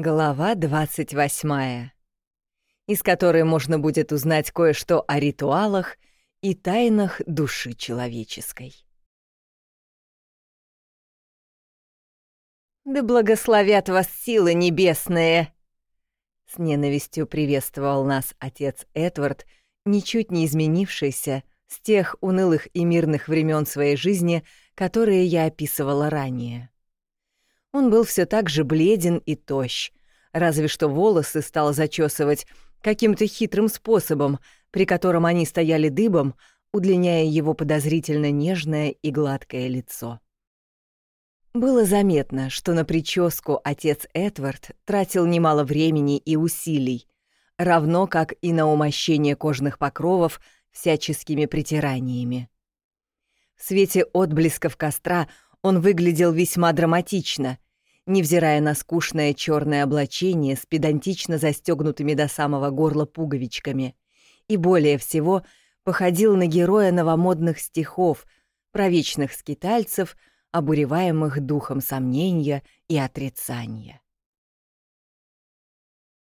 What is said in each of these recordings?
Глава 28, из которой можно будет узнать кое-что о ритуалах и тайнах души человеческой. «Да благословят вас силы небесные!» С ненавистью приветствовал нас отец Эдвард, ничуть не изменившийся с тех унылых и мирных времен своей жизни, которые я описывала ранее. Он был все так же бледен и тощ, разве что волосы стал зачесывать каким-то хитрым способом, при котором они стояли дыбом, удлиняя его подозрительно нежное и гладкое лицо. Было заметно, что на прическу отец Эдвард тратил немало времени и усилий, равно как и на умощение кожных покровов всяческими притираниями. В свете отблесков костра он выглядел весьма драматично, невзирая на скучное черное облачение с педантично застегнутыми до самого горла пуговичками, и более всего походил на героя новомодных стихов про вечных скитальцев, обуреваемых духом сомнения и отрицания.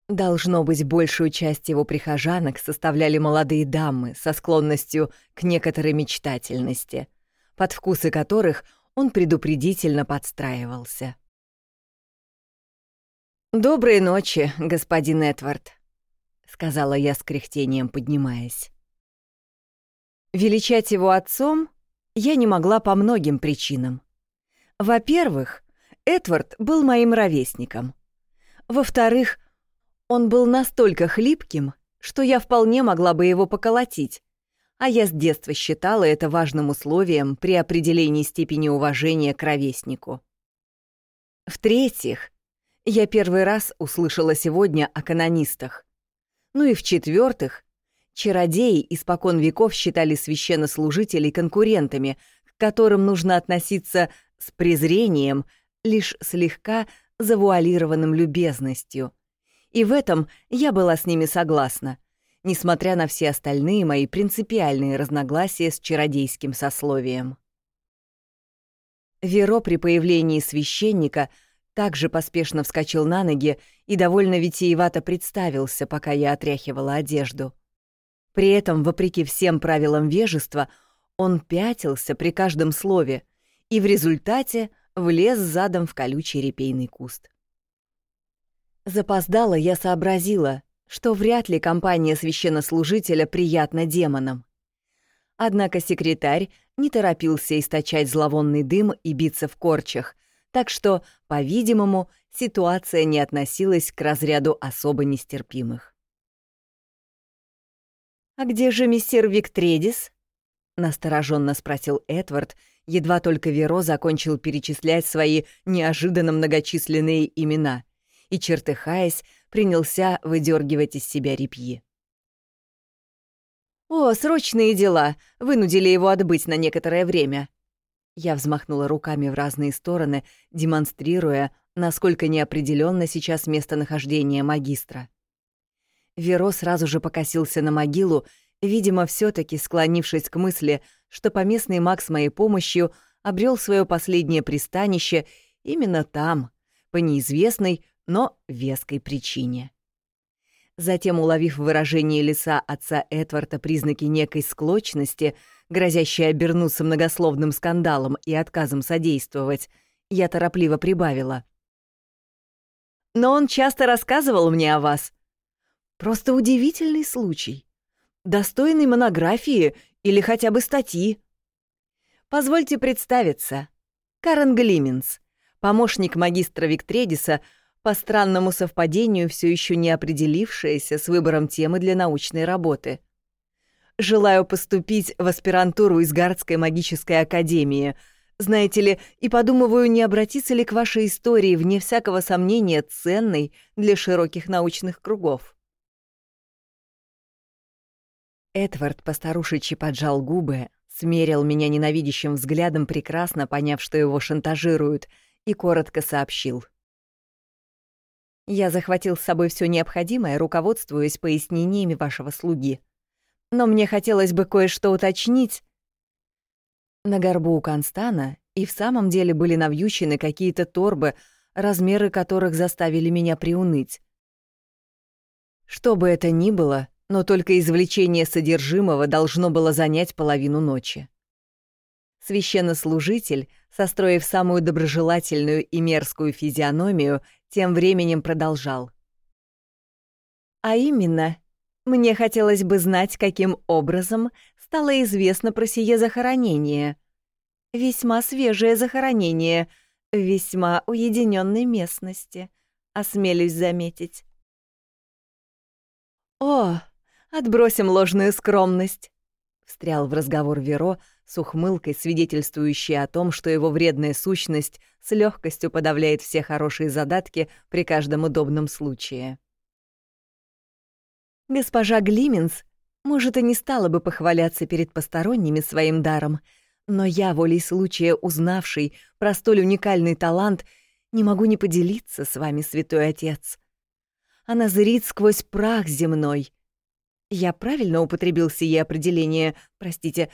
Должно быть, большую часть его прихожанок составляли молодые дамы со склонностью к некоторой мечтательности, под вкусы которых он предупредительно подстраивался. «Доброй ночи, господин Эдвард», — сказала я с кряхтением, поднимаясь. Величать его отцом я не могла по многим причинам. Во-первых, Эдвард был моим ровесником. Во-вторых, он был настолько хлипким, что я вполне могла бы его поколотить, а я с детства считала это важным условием при определении степени уважения к ровеснику. В-третьих, я первый раз услышала сегодня о канонистах. Ну и в-четвертых, чародеи испокон веков считали священнослужителей конкурентами, к которым нужно относиться с презрением, лишь слегка завуалированным любезностью. И в этом я была с ними согласна, несмотря на все остальные мои принципиальные разногласия с чародейским сословием. Веро при появлении священника — также поспешно вскочил на ноги и довольно витиевато представился, пока я отряхивала одежду. При этом, вопреки всем правилам вежества, он пятился при каждом слове и в результате влез задом в колючий репейный куст. Запоздала я сообразила, что вряд ли компания священнослужителя приятна демонам. Однако секретарь не торопился источать зловонный дым и биться в корчах — так что, по-видимому, ситуация не относилась к разряду особо нестерпимых. «А где же мистер Виктредис?» — настороженно спросил Эдвард, едва только Веро закончил перечислять свои неожиданно многочисленные имена и, чертыхаясь, принялся выдергивать из себя репьи. «О, срочные дела! Вынудили его отбыть на некоторое время», я взмахнула руками в разные стороны, демонстрируя, насколько неопределенно сейчас местонахождение магистра. Веро сразу же покосился на могилу, видимо, все таки склонившись к мысли, что поместный маг с моей помощью обрел свое последнее пристанище именно там, по неизвестной, но веской причине. Затем, уловив выражение лица отца Эдварда признаки некой склочности, грозящей обернуться многословным скандалом и отказом содействовать, я торопливо прибавила. «Но он часто рассказывал мне о вас. Просто удивительный случай. Достойный монографии или хотя бы статьи. Позвольте представиться. Карен Глименс, помощник магистра Виктредиса — по странному совпадению все еще не определившаяся с выбором темы для научной работы. Желаю поступить в аспирантуру из Гардской магической академии. Знаете ли, и подумываю, не обратиться ли к вашей истории, вне всякого сомнения, ценной для широких научных кругов. Эдвард постарушечи поджал губы, смерил меня ненавидящим взглядом, прекрасно поняв, что его шантажируют, и коротко сообщил — я захватил с собой все необходимое, руководствуясь пояснениями вашего слуги. Но мне хотелось бы кое-что уточнить. На горбу у Констана и в самом деле были навьючены какие-то торбы размеры которых заставили меня приуныть. Что бы это ни было, но только извлечение содержимого должно было занять половину ночи. Священнослужитель, состроив самую доброжелательную и мерзкую физиономию, тем временем продолжал. «А именно, мне хотелось бы знать, каким образом стало известно про сие захоронение. Весьма свежее захоронение, весьма уединенной местности, осмелюсь заметить. «О, отбросим ложную скромность», — встрял в разговор Веро с ухмылкой, свидетельствующей о том, что его вредная сущность с легкостью подавляет все хорошие задатки при каждом удобном случае. Госпожа Глименс, может, и не стала бы похваляться перед посторонними своим даром, но я, волей случая узнавший про столь уникальный талант, не могу не поделиться с вами, святой отец. Она зрит сквозь прах земной. Я правильно употребил сие определение, простите,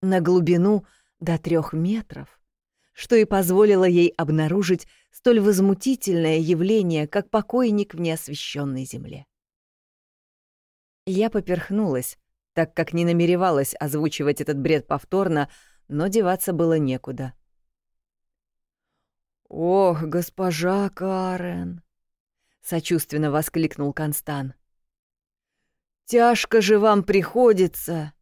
на глубину до трех метров, что и позволило ей обнаружить столь возмутительное явление, как покойник в неосвещенной земле. Я поперхнулась, так как не намеревалась озвучивать этот бред повторно, но деваться было некуда. «Ох, госпожа Карен!» — сочувственно воскликнул Констан. «Тяжко же вам приходится.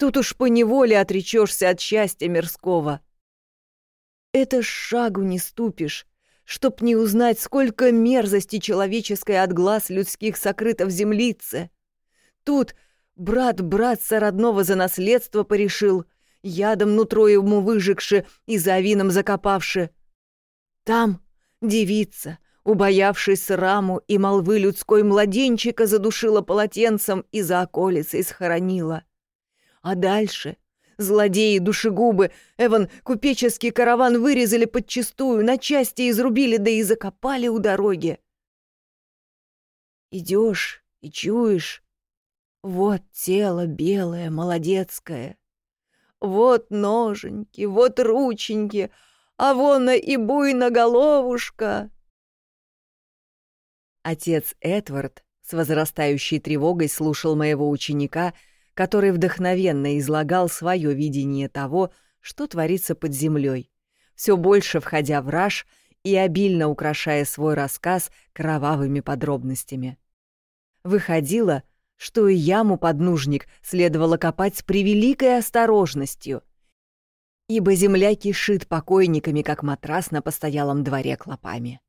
Тут уж поневоле отречешься от счастья мирского. Это шагу не ступишь, чтоб не узнать, сколько мерзости человеческой от глаз людских сокрыто в землице. Тут брат братца родного за наследство порешил, ядом нутро ему выжегши и за вином закопавши. Там девица, убоявшись раму и молвы людской младенчика, задушила полотенцем и за околицей схоронила. А дальше злодеи душегубы, Эван купеческий караван вырезали подчистую, на части изрубили, да и закопали у дороги. Идешь и чуешь, вот тело белое, молодецкое. Вот ноженьки, вот рученьки, а вон и буйна головушка. Отец Эдвард с возрастающей тревогой слушал моего ученика, который вдохновенно излагал свое видение того, что творится под землей, все больше входя в раж и обильно украшая свой рассказ кровавыми подробностями. Выходило, что и яму поднужник следовало копать с превеликой осторожностью, ибо земля кишит покойниками, как матрас на постоялом дворе клопами.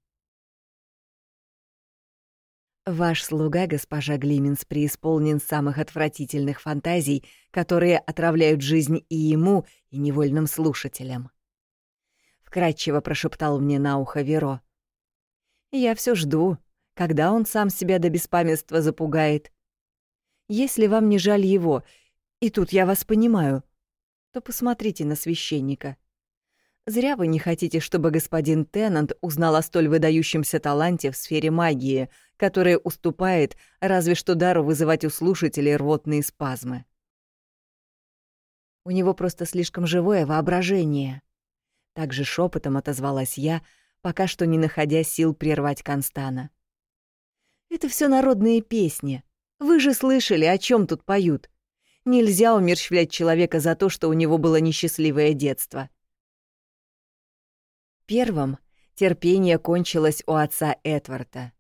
Ваш слуга, госпожа Глименс, преисполнен самых отвратительных фантазий, которые отравляют жизнь и ему, и невольным слушателям. Вкратчиво прошептал мне на ухо Веро. Я все жду, когда он сам себя до беспамятства запугает, если вам не жаль его, и тут я вас понимаю, то посмотрите на священника. Зря вы не хотите, чтобы господин Теннант узнал о столь выдающемся таланте в сфере магии, которая уступает разве что дару вызывать у слушателей рвотные спазмы. У него просто слишком живое воображение. Также шепотом отозвалась я, пока что не находя сил прервать Констана. Это все народные песни. Вы же слышали, о чем тут поют. Нельзя умерщвлять человека за то, что у него было несчастливое детство. Первым терпение кончилось у отца Эдварда.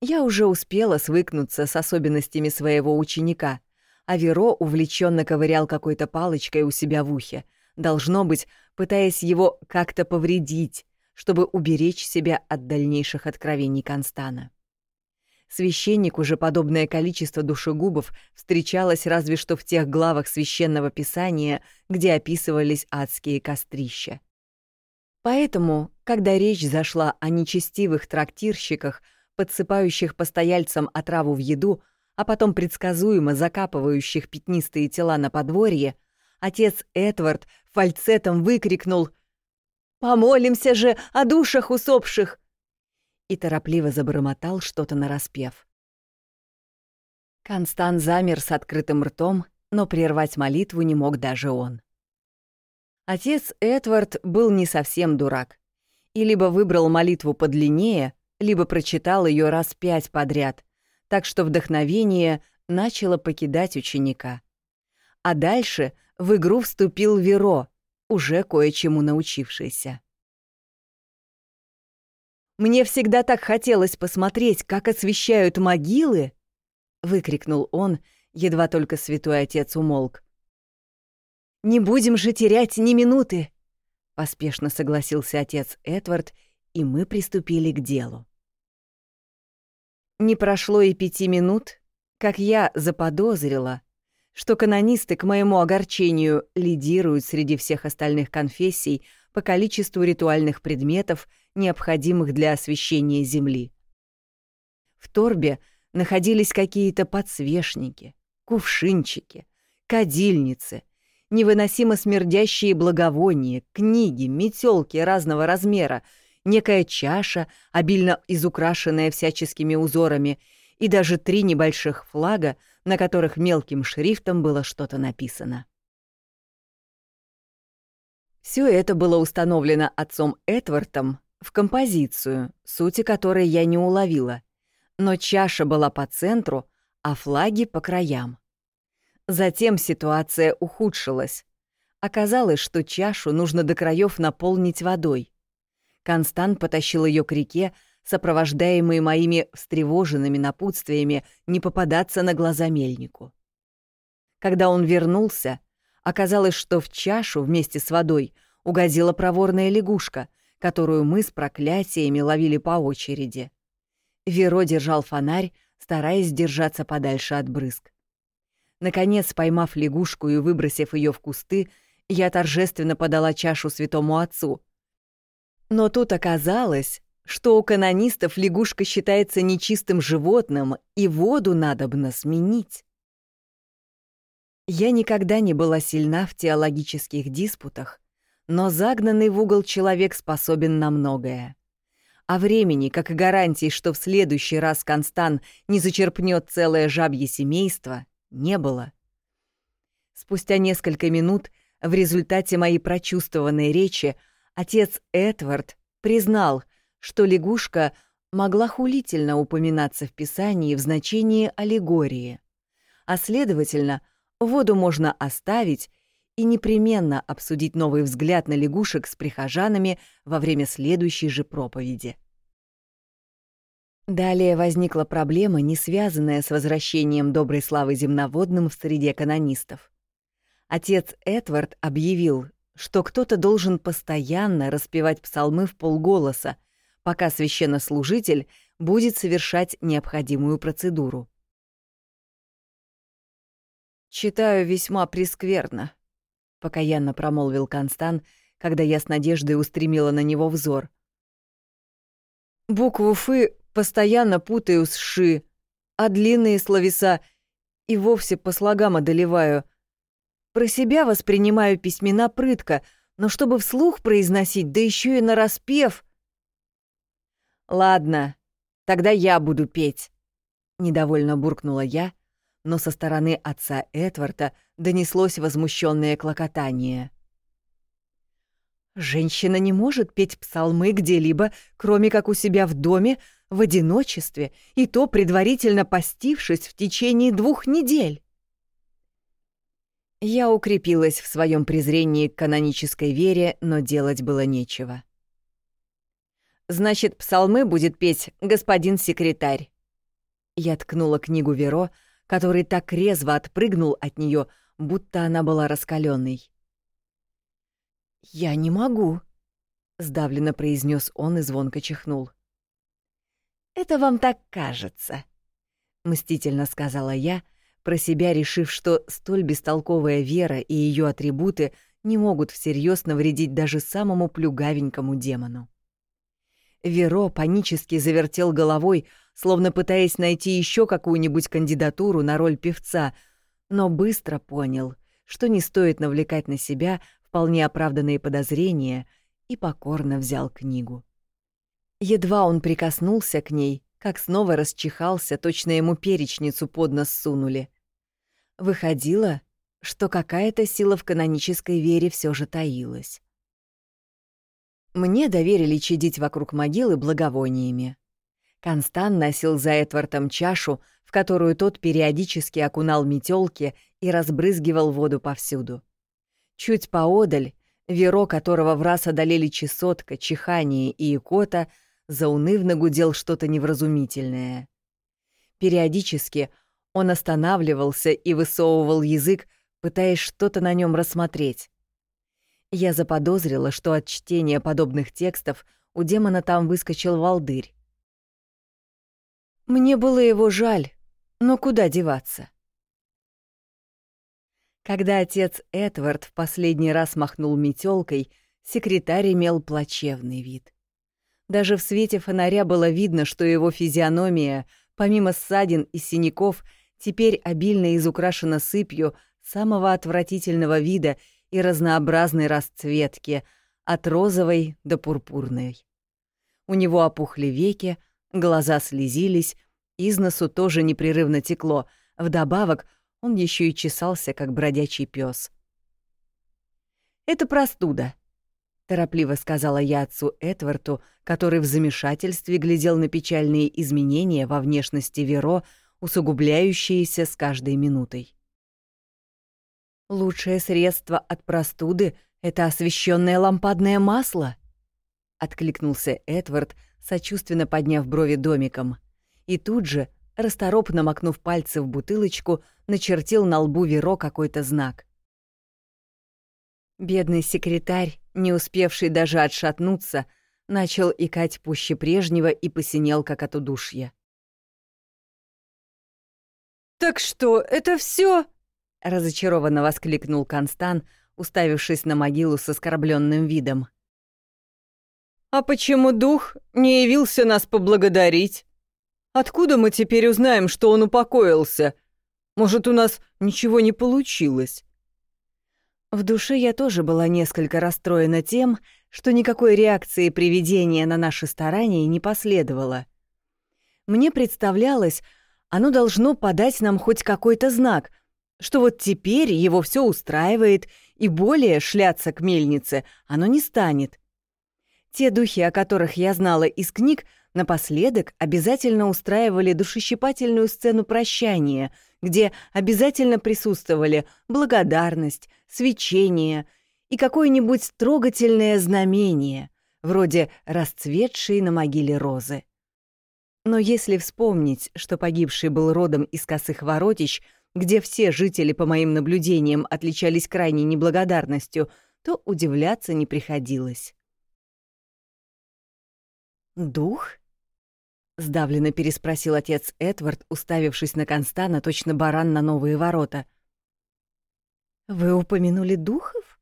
Я уже успела свыкнуться с особенностями своего ученика, а Веро увлеченно ковырял какой-то палочкой у себя в ухе, должно быть, пытаясь его как-то повредить, чтобы уберечь себя от дальнейших откровений Констана. Священнику же подобное количество душегубов встречалось разве что в тех главах священного писания, где описывались адские кострища. Поэтому, когда речь зашла о нечестивых трактирщиках, подсыпающих постояльцам отраву в еду, а потом предсказуемо закапывающих пятнистые тела на подворье, отец Эдвард фальцетом выкрикнул «Помолимся же о душах усопших! и торопливо забормотал что-то нараспев. Констант замер с открытым ртом, но прервать молитву не мог даже он. Отец Эдвард был не совсем дурак и либо выбрал молитву подлиннее, либо прочитал ее раз пять подряд, так что вдохновение начало покидать ученика. А дальше в игру вступил Веро, уже кое-чему научившийся. «Мне всегда так хотелось посмотреть, как освещают могилы!» — выкрикнул он, едва только святой отец умолк. «Не будем же терять ни минуты!» — поспешно согласился отец Эдвард, и мы приступили к делу. Не прошло и пяти минут, как я заподозрила, что канонисты, к моему огорчению, лидируют среди всех остальных конфессий по количеству ритуальных предметов, необходимых для освещения земли. В торбе находились какие-то подсвечники, кувшинчики, кадильницы, невыносимо смердящие благовония, книги, метелки разного размера, некая чаша, обильно изукрашенная всяческими узорами, и даже три небольших флага, на которых мелким шрифтом было что-то написано. Все это было установлено отцом Эдвардом в композицию, сути которой я не уловила, но чаша была по центру, а флаги по краям. Затем ситуация ухудшилась. Оказалось, что чашу нужно до краев наполнить водой. Констант потащил ее к реке, сопровождаемый моими встревоженными напутствиями не попадаться на глаза мельнику. Когда он вернулся, оказалось, что в чашу вместе с водой угодила проворная лягушка, которую мы с проклятиями ловили по очереди. Веро держал фонарь, стараясь держаться подальше от брызг. Наконец, поймав лягушку и выбросив ее в кусты, я торжественно подала чашу святому отцу. Но тут оказалось, что у канонистов лягушка считается нечистым животным, и воду надобно сменить. Я никогда не была сильна в теологических диспутах, но загнанный в угол человек способен на многое. А времени, как и гарантии, что в следующий раз Констан не зачерпнет целое жабье семейство, не было. Спустя несколько минут в результате моей прочувствованной речи отец Эдвард признал, что лягушка могла хулительно упоминаться в Писании в значении аллегории, а, следовательно, воду можно оставить и непременно обсудить новый взгляд на лягушек с прихожанами во время следующей же проповеди. Далее возникла проблема, не связанная с возвращением доброй славы земноводным в среде канонистов. Отец Эдвард объявил, что кто-то должен постоянно распевать псалмы в полголоса, пока священнослужитель будет совершать необходимую процедуру. «Читаю весьма прескверно», — покаянно промолвил Констан, когда я с надеждой устремила на него взор. «Букву «фы» Постоянно путаю с «ши», а длинные словеса и вовсе по слогам одолеваю. Про себя воспринимаю письмена прытко, но чтобы вслух произносить, да еще и нараспев... «Ладно, тогда я буду петь», — недовольно буркнула я, но со стороны отца Эдварда донеслось возмущенное клокотание. «Женщина не может петь псалмы где-либо, кроме как у себя в доме, в одиночестве, и то предварительно постившись в течение двух недель. Я укрепилась в своем презрении к канонической вере, но делать было нечего. «Значит, псалмы будет петь господин секретарь». Я ткнула книгу Веро, который так резво отпрыгнул от нее, будто она была раскаленной. «Я не могу», — сдавленно произнес он и звонко чихнул. «Это вам так кажется», — мстительно сказала я, про себя решив, что столь бестолковая вера и ее атрибуты не могут всерьез навредить даже самому плюгавенькому демону. Веро панически завертел головой, словно пытаясь найти еще какую-нибудь кандидатуру на роль певца, но быстро понял, что не стоит навлекать на себя вполне оправданные подозрения, и покорно взял книгу. Едва он прикоснулся к ней, как снова расчихался, точно ему перечницу под нос сунули. Выходило, что какая-то сила в канонической вере все же таилась. Мне доверили чадить вокруг могилы благовониями. Констан носил за Эдвардом чашу, в которую тот периодически окунал метелки и разбрызгивал воду повсюду. Чуть поодаль, Веро, которого в раз одолели чесотка, чихание и икота, заунывно гудел что-то невразумительное. Периодически он останавливался и высовывал язык, пытаясь что-то на нем рассмотреть. Я заподозрила, что от чтения подобных текстов у демона там выскочил волдырь. Мне было его жаль, но куда деваться? Когда отец Эдвард в последний раз махнул метелкой, секретарь имел плачевный вид. Даже в свете фонаря было видно, что его физиономия, помимо ссадин и синяков, теперь обильно изукрашена сыпью самого отвратительного вида и разнообразной расцветки, от розовой до пурпурной. У него опухли веки, Глаза слезились, из носу тоже непрерывно текло, вдобавок он еще и чесался, как бродячий пес. «Это простуда», — торопливо сказала я отцу Эдварту, который в замешательстве глядел на печальные изменения во внешности Веро, усугубляющиеся с каждой минутой. «Лучшее средство от простуды — это освещенное лампадное масло», — откликнулся Эдвард, сочувственно подняв брови домиком. И тут же, расторопно макнув пальцы в бутылочку, начертил на лбу Веро какой-то знак. Бедный секретарь, не успевший даже отшатнуться, начал икать пуще прежнего и посинел, как от удушья. «Так что, это все? разочарованно воскликнул Констан, уставившись на могилу с оскорбленным видом. «А почему дух не явился нас поблагодарить? Откуда мы теперь узнаем, что он упокоился? Может, у нас ничего не получилось?» В душе я тоже была несколько расстроена тем, что никакой реакции привидения на наши старания не последовало. Мне представлялось, оно должно подать нам хоть какой-то знак, что вот теперь его все устраивает, и более шляться к мельнице оно не станет. Те духи, о которых я знала из книг, напоследок обязательно устраивали душещипательную сцену прощания, где обязательно присутствовали благодарность, свечение и какое-нибудь трогательное знамение, вроде расцветшей на могиле розы. Но если вспомнить, что погибший был родом из косых воротищ, где все жители, по моим наблюдениям, отличались крайней неблагодарностью, то удивляться не приходилось. «Дух?» — сдавленно переспросил отец Эдвард, уставившись на Констана, точно баран на новые ворота. «Вы упомянули духов?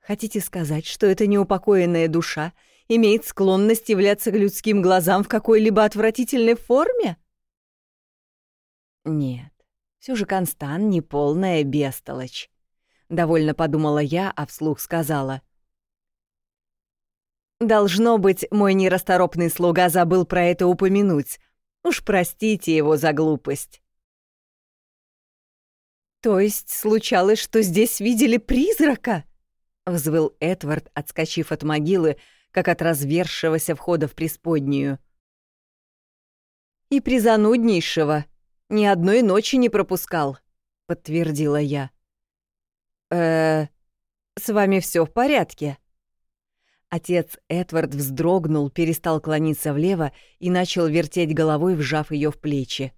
Хотите сказать, что эта неупокоенная душа имеет склонность являться к людским глазам в какой-либо отвратительной форме?» «Нет, все же Констан — не полная бестолочь», — довольно подумала я, а вслух сказала. Должно быть, мой нерасторопный слуга забыл про это упомянуть. Уж простите его за глупость. То есть случалось, что здесь видели призрака? взвыл Эдвард, отскочив от могилы, как от развершегося входа в преисподнюю. И призануднейшего ни одной ночи не пропускал, подтвердила я. Э, с вами все в порядке? Отец Эдвард вздрогнул, перестал клониться влево и начал вертеть головой, вжав ее в плечи.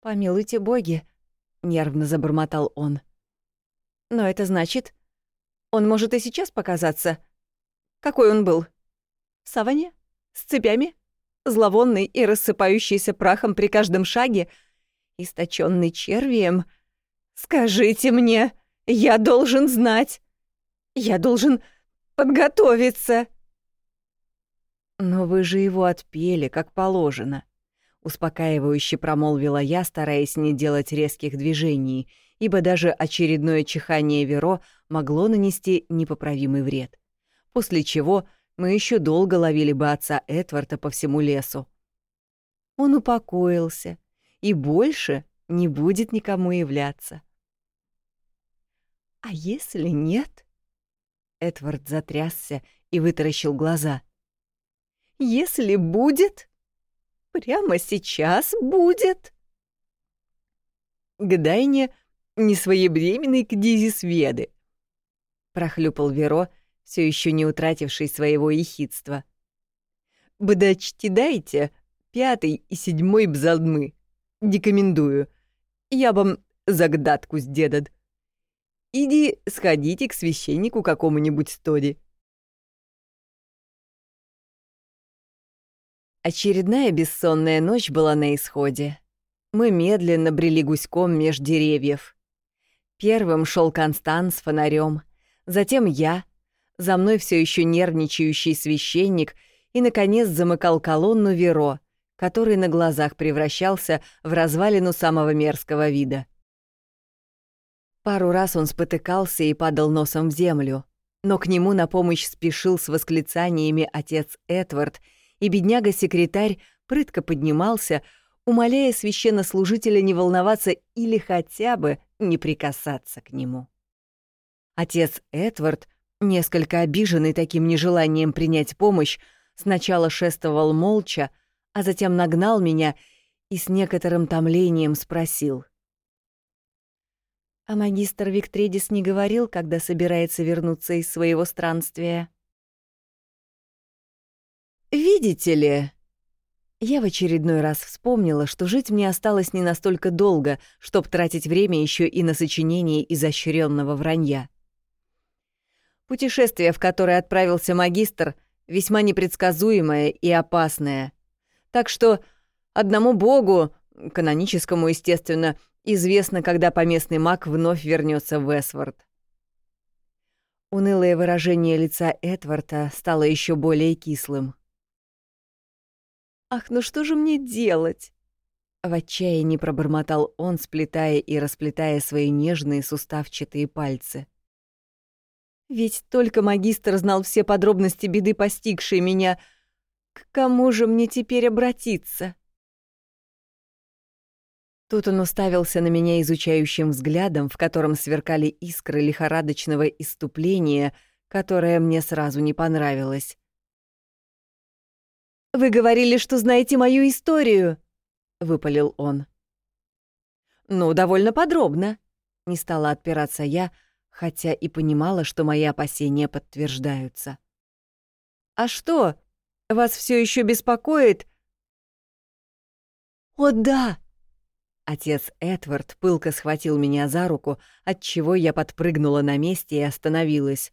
«Помилуйте боги», — нервно забормотал он. «Но это значит, он может и сейчас показаться. Какой он был? В саване? С цепями? Зловонный и рассыпающийся прахом при каждом шаге? Источенный червием? Скажите мне, я должен знать. Я должен подготовиться!» «Но вы же его отпели, как положено», — успокаивающе промолвила я, стараясь не делать резких движений, ибо даже очередное чихание Веро могло нанести непоправимый вред. После чего мы еще долго ловили бы отца Эдварда по всему лесу. Он упокоился и больше не будет никому являться. «А если нет?» Эдвард затрясся и вытаращил глаза. «Если будет, прямо сейчас будет». «Гдайне несвоевременный книзи Сведы», — прохлюпал Веро, все еще не утративший своего ехидства. «Бдачти дайте, пятый и седьмой бзалмы. Рекомендую. Я вам загадку сделад. Иди сходите к священнику какому-нибудь стоди. Очередная бессонная ночь была на исходе. Мы медленно брели гуськом меж деревьев. Первым шел Констант с фонарем, затем я, за мной все еще нервничающий священник и, наконец, замыкал колонну Веро, который на глазах превращался в развалину самого мерзкого вида. Пару раз он спотыкался и падал носом в землю, но к нему на помощь спешил с восклицаниями отец Эдвард, и бедняга-секретарь прытко поднимался, умоляя священнослужителя не волноваться или хотя бы не прикасаться к нему. Отец Эдвард, несколько обиженный таким нежеланием принять помощь, сначала шествовал молча, а затем нагнал меня и с некоторым томлением спросил. «А магистр Виктридис не говорил, когда собирается вернуться из своего странствия?» «Видите ли...» Я в очередной раз вспомнила, что жить мне осталось не настолько долго, чтоб тратить время еще и на сочинение изощренного вранья. Путешествие, в которое отправился магистр, весьма непредсказуемое и опасное. Так что одному богу, каноническому, естественно, известно, когда поместный маг вновь вернется в Эсвард. Унылое выражение лица Эдварда стало еще более кислым. «Ах, ну что же мне делать?» В отчаянии пробормотал он, сплетая и расплетая свои нежные суставчатые пальцы. «Ведь только магистр знал все подробности беды, постигшей меня — к кому же мне теперь обратиться? Тут он уставился на меня изучающим взглядом, в котором сверкали искры лихорадочного иступления, которое мне сразу не понравилось. «Вы говорили, что знаете мою историю», — выпалил он. «Ну, довольно подробно», — не стала отпираться я, хотя и понимала, что мои опасения подтверждаются. «А что, вас все еще беспокоит?» «О, да!» Отец Эдвард пылко схватил меня за руку, отчего я подпрыгнула на месте и остановилась.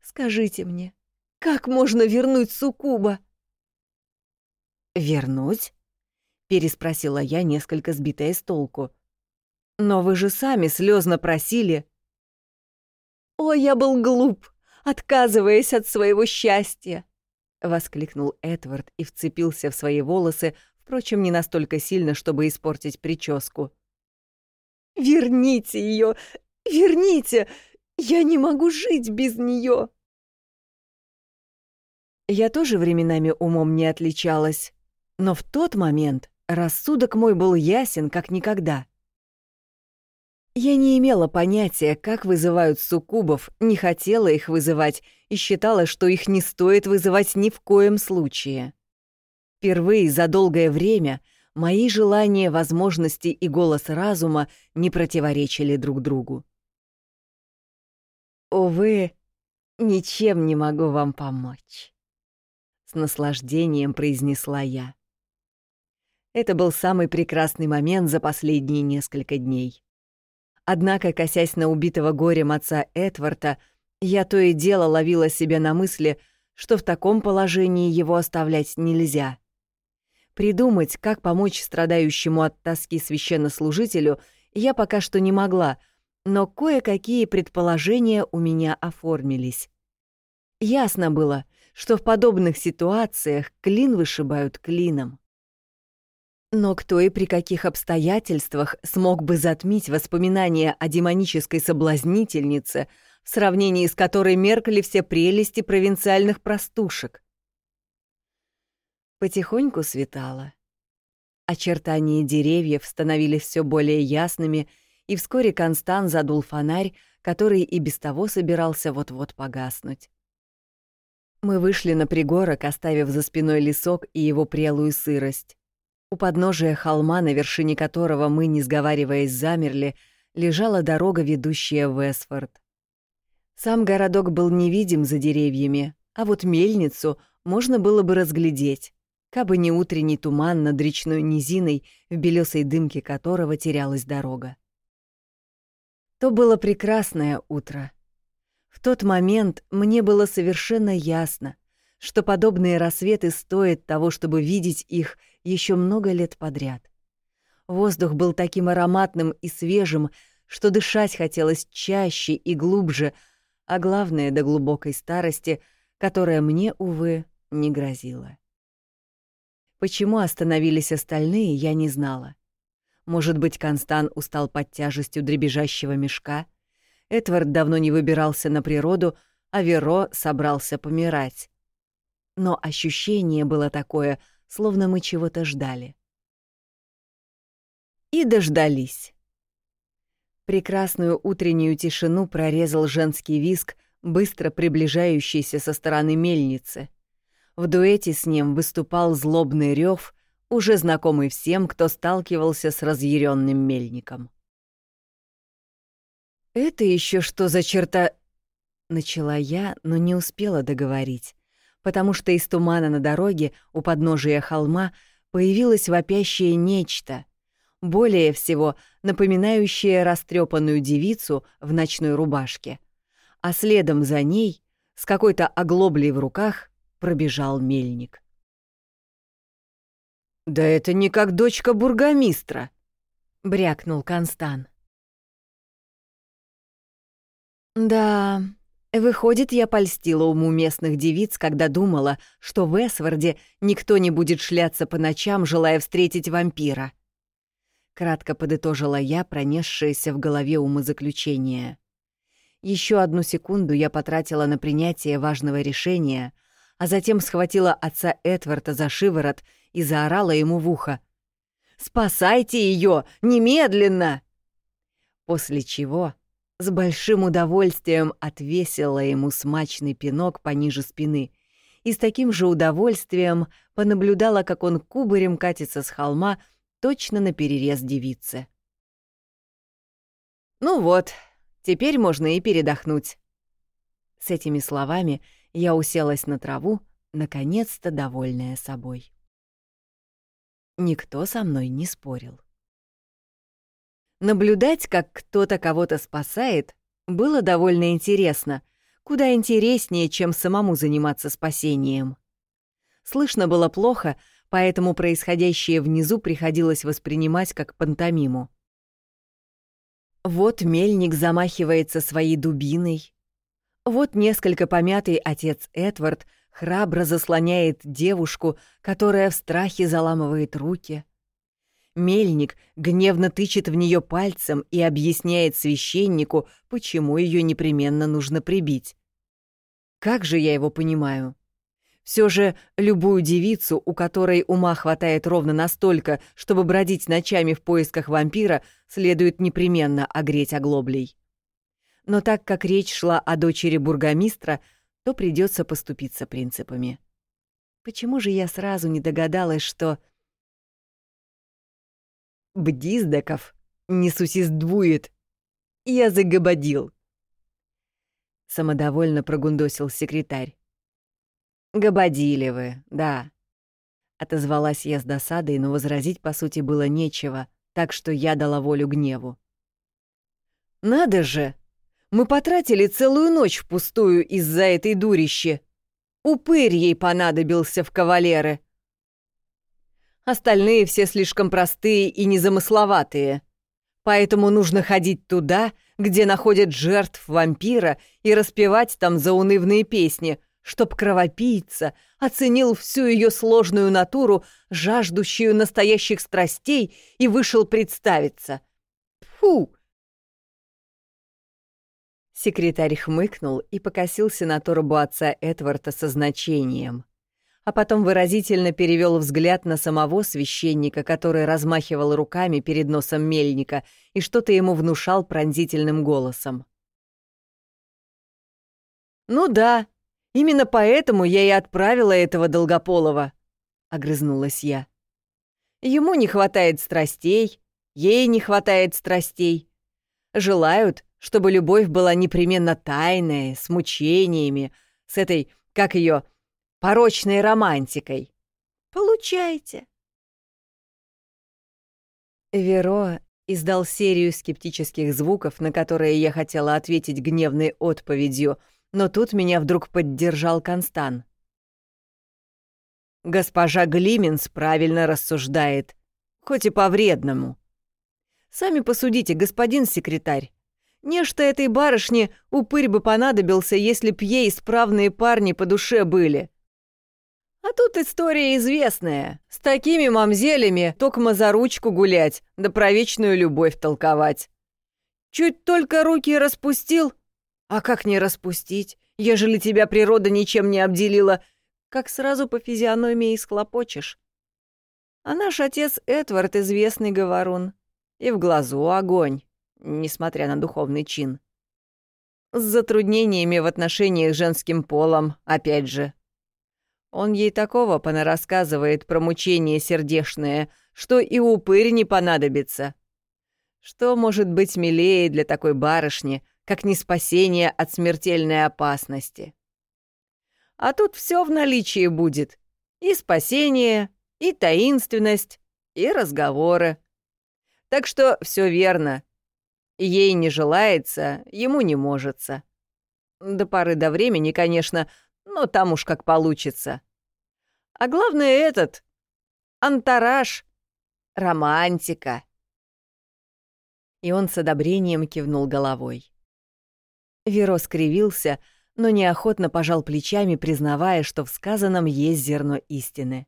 «Скажите мне, как можно вернуть Сукуба?» «Вернуть?» — переспросила я, несколько сбитая с толку. «Но вы же сами слезно просили...» «О, я был глуп, отказываясь от своего счастья!» — воскликнул Эдвард и вцепился в свои волосы, впрочем, не настолько сильно, чтобы испортить прическу. «Верните ее! Верните! Я не могу жить без нее!» Я тоже временами умом не отличалась, но в тот момент рассудок мой был ясен, как никогда. Я не имела понятия, как вызывают суккубов, не хотела их вызывать и считала, что их не стоит вызывать ни в коем случае. Впервые за долгое время мои желания, возможности и голос разума не противоречили друг другу. «Увы, ничем не могу вам помочь», — с наслаждением произнесла я. Это был самый прекрасный момент за последние несколько дней. Однако, косясь на убитого горем отца Эдварда, я то и дело ловила себя на мысли, что в таком положении его оставлять нельзя. Придумать, как помочь страдающему от тоски священнослужителю, я пока что не могла, но кое-какие предположения у меня оформились. Ясно было, что в подобных ситуациях клин вышибают клином. Но кто и при каких обстоятельствах смог бы затмить воспоминания о демонической соблазнительнице, в сравнении с которой меркли все прелести провинциальных простушек? Потихоньку светало. Очертания деревьев становились все более ясными, и вскоре Констан задул фонарь, который и без того собирался вот-вот погаснуть. Мы вышли на пригорок, оставив за спиной лесок и его прелую сырость. У подножия холма, на вершине которого мы, не сговариваясь, замерли, лежала дорога, ведущая в Эсфорд. Сам городок был невидим за деревьями, а вот мельницу можно было бы разглядеть, кабы не утренний туман над речной низиной, в белесой дымке которого терялась дорога. То было прекрасное утро. В тот момент мне было совершенно ясно, что подобные рассветы стоят того, чтобы видеть их еще много лет подряд. Воздух был таким ароматным и свежим, что дышать хотелось чаще и глубже, а главное, до глубокой старости, которая мне, увы, не грозила. Почему остановились остальные, я не знала. Может быть, Констан устал под тяжестью дребезжащего мешка? Эдвард давно не выбирался на природу, а Веро собрался помирать. Но ощущение было такое, словно мы чего-то ждали. И дождались. Прекрасную утреннюю тишину прорезал женский виск, быстро приближающийся со стороны мельницы. В дуэте с ним выступал злобный рев, уже знакомый всем, кто сталкивался с разъяренным мельником. «Это еще что за черта...» Начала я, но не успела договорить потому что из тумана на дороге у подножия холма появилось вопящее нечто, более всего напоминающее растрепанную девицу в ночной рубашке. А следом за ней, с какой-то оглоблей в руках, пробежал мельник. «Да это не как дочка бургомистра», — брякнул Констан. «Да, Выходит, я польстила уму местных девиц, когда думала, что в Эсварде никто не будет шляться по ночам, желая встретить вампира. Кратко подытожила я пронесшееся в голове умозаключение. Еще одну секунду я потратила на принятие важного решения, а затем схватила отца Эдварда за шиворот и заорала ему в ухо. «Спасайте ее! Немедленно!» После чего с большим удовольствием отвесила ему смачный пинок пониже спины и с таким же удовольствием понаблюдала, как он кубарем катится с холма точно на перерез девицы. «Ну вот, теперь можно и передохнуть». С этими словами я уселась на траву, наконец-то довольная собой. Никто со мной не спорил. Наблюдать, как кто-то кого-то спасает, было довольно интересно, куда интереснее, чем самому заниматься спасением. Слышно было плохо, поэтому происходящее внизу приходилось воспринимать как пантомиму. Вот мельник замахивается своей дубиной. Вот несколько помятый отец Эдвард храбро заслоняет девушку, которая в страхе заламывает руки. Мельник гневно тычет в нее пальцем и объясняет священнику, почему ее непременно нужно прибить. Как же я его понимаю? Все же любую девицу, у которой ума хватает ровно настолько, чтобы бродить ночами в поисках вампира, следует непременно огреть оглоблей. Но так как речь шла о дочери бургомистра, то придется поступиться принципами. Почему же я сразу не догадалась, что... Бдиздаков, не существует. Я загободил. Самодовольно прогундосил секретарь. «Гободили вы, да». Отозвалась я с досадой, но возразить, по сути, было нечего, так что я дала волю гневу. «Надо же! Мы потратили целую ночь впустую из-за этой дурищи. Упырь ей понадобился в кавалеры. Остальные все слишком простые и незамысловатые. Поэтому нужно ходить туда, где находят жертв вампира, и распевать там заунывные песни, чтоб кровопийца оценил всю ее сложную натуру, жаждущую настоящих страстей, и вышел представиться. Фу! Секретарь хмыкнул и покосился на торбу отца Эдварда со значением а потом выразительно перевел взгляд на самого священника, который размахивал руками перед носом мельника и что-то ему внушал пронзительным голосом. «Ну да, Именно поэтому я и отправила этого Долгополова», — огрызнулась я. «Ему не хватает страстей, ей не хватает страстей. Желают, чтобы любовь была непременно тайная, с мучениями, с этой, как ее, порочной романтикой. Получайте». Веро издал серию скептических звуков, на которые я хотела ответить гневной отповедью, но тут меня вдруг поддержал Констан. «Госпожа Глименс правильно рассуждает, хоть и по-вредному. Сами посудите, господин секретарь. Нечто этой барышне упырь бы понадобился, если б ей исправные парни по душе были. А тут история известная. С такими мамзелями токмо за ручку гулять, да про вечную любовь толковать. Чуть только руки распустил. А как не распустить, ежели тебя природа ничем не обделила, как сразу по физиономии схлопочешь. А наш отец Эдвард известный говорун. И в глазу огонь, несмотря на духовный чин. С затруднениями в отношениях с женским полом, опять же. Он ей такого понарассказывает про мучение сердешное, что и упырь не понадобится. Что может быть милее для такой барышни, как не спасение от смертельной опасности? А тут все в наличии будет. И спасение, и таинственность, и разговоры. Так что все верно. Ей не желается, ему не можется. До поры до времени, конечно, но там уж как получится. А главное этот — антураж, романтика. И он с одобрением кивнул головой. Веро скривился, но неохотно пожал плечами, признавая, что в сказанном есть зерно истины.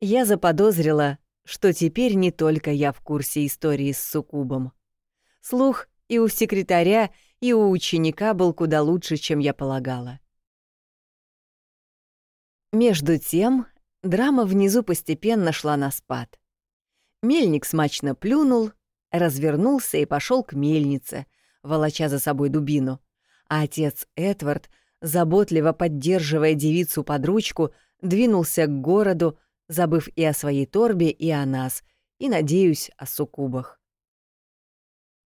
Я заподозрила, что теперь не только я в курсе истории с Сукубом. Слух и у секретаря, и у ученика был куда лучше, чем я полагала. Между тем, драма внизу постепенно шла на спад. Мельник смачно плюнул, развернулся и пошел к мельнице, волоча за собой дубину, а отец Эдвард, заботливо поддерживая девицу под ручку, двинулся к городу, забыв и о своей торбе, и о нас, и, надеюсь, о суккубах.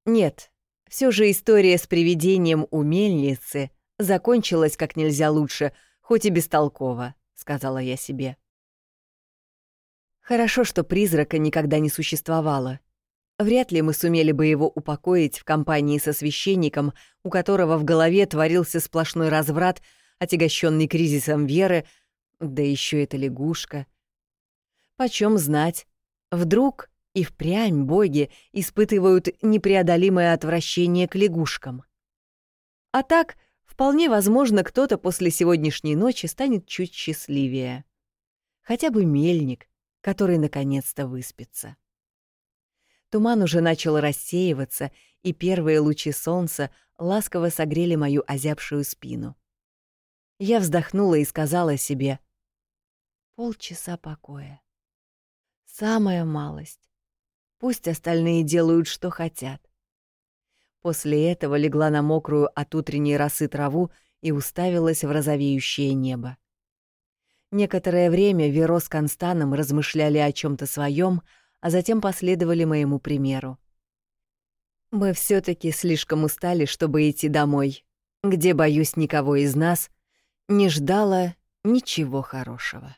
Нет, все же история с привидением у мельницы закончилась как нельзя лучше, хоть и бестолково. — сказала я себе. Хорошо, что призрака никогда не существовало. Вряд ли мы сумели бы его упокоить в компании со священником, у которого в голове творился сплошной разврат, отягощенный кризисом веры, да еще эта лягушка. Почем знать, вдруг и впрямь боги испытывают непреодолимое отвращение к лягушкам. А так Вполне возможно, кто-то после сегодняшней ночи станет чуть счастливее. Хотя бы мельник, который наконец-то выспится. Туман уже начал рассеиваться, и первые лучи солнца ласково согрели мою озябшую спину. Я вздохнула и сказала себе «Полчаса покоя. Самая малость. Пусть остальные делают, что хотят. После этого легла на мокрую от утренней росы траву и уставилась в розовеющее небо. Некоторое время Веро с Констаном размышляли о чем то своем, а затем последовали моему примеру. Мы все таки слишком устали, чтобы идти домой, где, боюсь, никого из нас не ждало ничего хорошего.